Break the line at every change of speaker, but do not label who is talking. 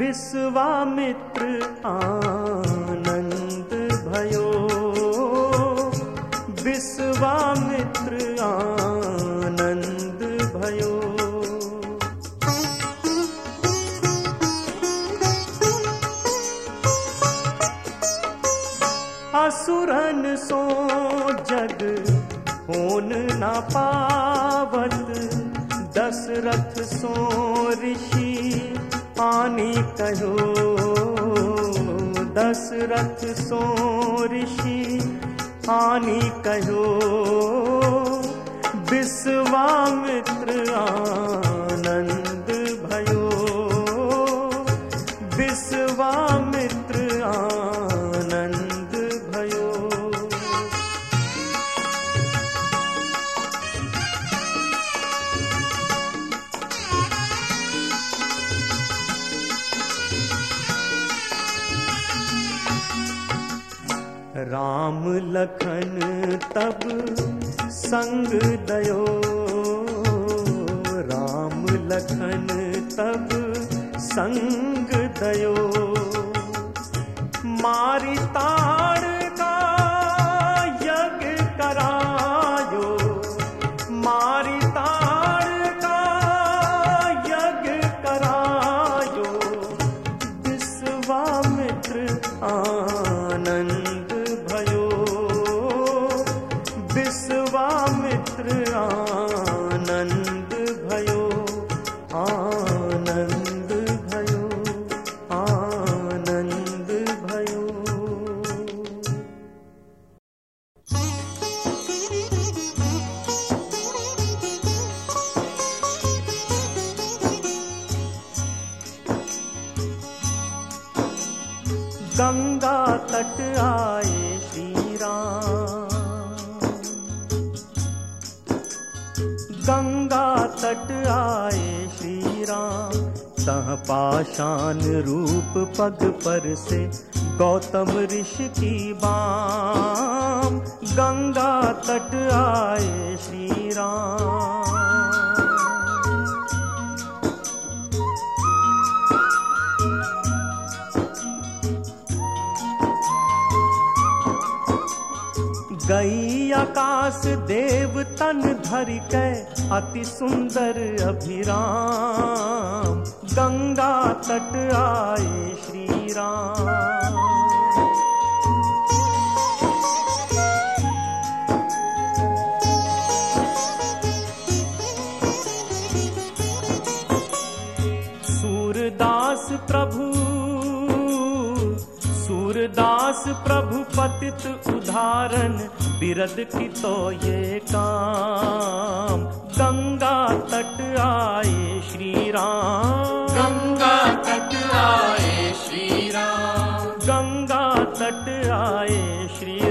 विश्वामित्र आनन्द भयो। विश्वामित्र आनन्द भयो। असुरन सो जग होन न पावत दशरथ सो ऋषि आनी कहो। दशरथ सो ऋषि आनी कहो। विश्वामित्र आनंद भयो। विश्वामित्र राम लखन तब संग दयो। राम लखन तब संग दयो। मारी ताड़ का यज्ञ करायो। मारी ताड़ का यज्ञ करायो। विश्वामित्र आनंद गंगा तट आए श्री राम गंगा तट आए श्री राम तह पाषाण रूप पग पर से गौतम ऋषि की बाम। गंगा तट आए गई आकाश देव तन धर अति सुंदर अभिराम। गंगा तट आए श्री राम सूरदास प्रभु प्रभु पतित उदाहरण बिरद की तो ये काम। गंगा तट आए श्री राम
गंगा तट आए श्री राम
गंगा तट आए श्री